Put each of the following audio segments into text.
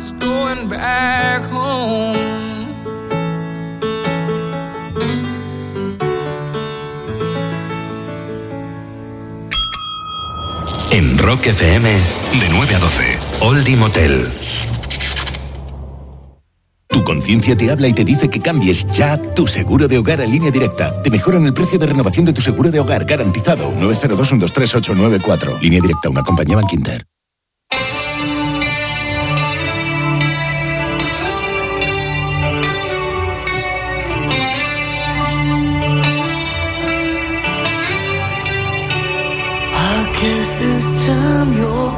is going back home. En Rock FM, de 9 a 12, Oldie Motel. Tu conciencia te habla y te dice que cambies ya tu seguro de hogar a línea directa. Te mejoran el precio de renovación de tu seguro de hogar garantizado. 902-123-894. Línea directa, una compañía Bankinter. This time you're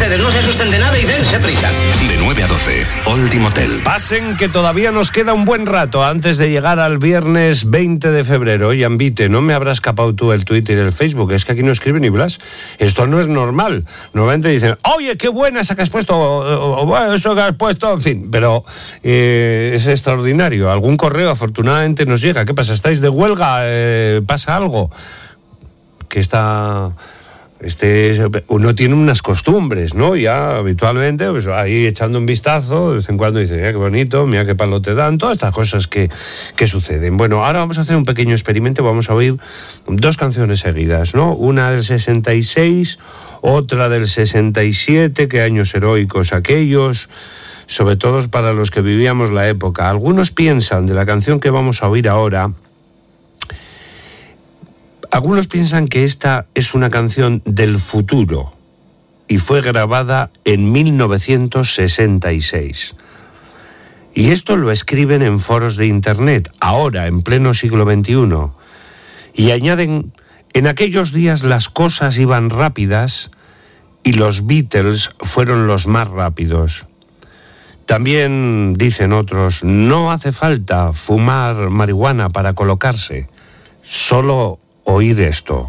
ustedes, no se asusten de nada y dense prisa. de 9 a 12, Oldie Motel. Pasen que todavía nos queda un buen rato antes de llegar al viernes 20 de febrero. Oye, Ambite, no me habrás escapado tú el Twitter y el Facebook. Es que aquí no escribe ni Blas. Esto no es normal. Normalmente dicen, oye, qué buena esa que has puesto, o, bueno, eso que has puesto, en fin. Pero eh, es extraordinario. Algún correo afortunadamente nos llega. ¿Qué pasa? ¿Estáis de huelga? Eh, ¿Pasa algo? que esta este uno tiene unas costumbres, ¿no? Ya habitualmente, pues ahí echando un vistazo, de vez en cuando dice, mira qué bonito, mira qué palo te dan, todas estas cosas que, que suceden. Bueno, ahora vamos a hacer un pequeño experimento, vamos a oír dos canciones seguidas, ¿no? Una del 66, otra del 67, qué años heroicos aquellos, sobre todo para los que vivíamos la época. Algunos piensan de la canción que vamos a oír ahora, algunos piensan que esta es una canción del futuro y fue grabada en 1966. Y esto lo escriben en foros de Internet, ahora, en pleno siglo XXI. Y añaden, en aquellos días las cosas iban rápidas y los Beatles fueron los más rápidos. También dicen otros, no hace falta fumar marihuana para colocarse, solo oír esto.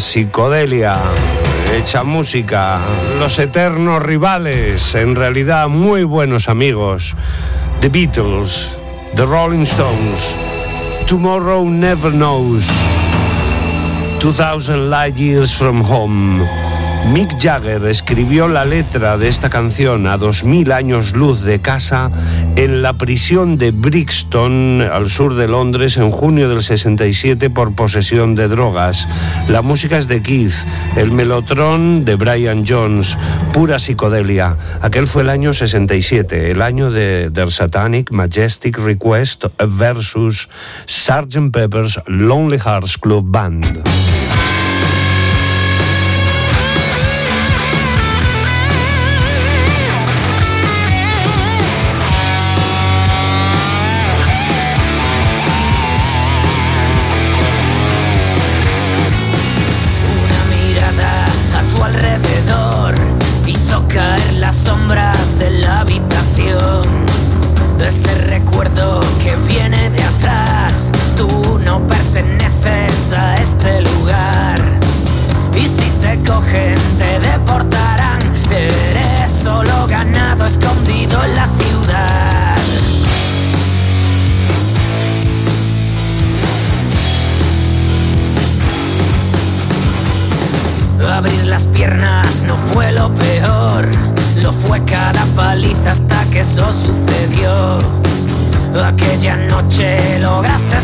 Psicodelia, hecha música, los eternos rivales, en realidad muy buenos amigos, The Beatles, The Rolling Stones, Tomorrow Never Knows, 2000 Light Years from Home. Mick Jagger escribió la letra de esta canción a 2000 años luz de casa en la prisión de Brixton, al sur de Londres, en junio del 67 por posesión de drogas. La música es de Keith, el melotrón de Brian Jones, pura psicodelia. Aquel fue el año 67, el año de The Satanic Majestic Request versus Sgt. Pepper's Lonely Hearts Club Band. No fue lo peor, lo fue cada paliza hasta que eso sucedió. Aquella noche lograste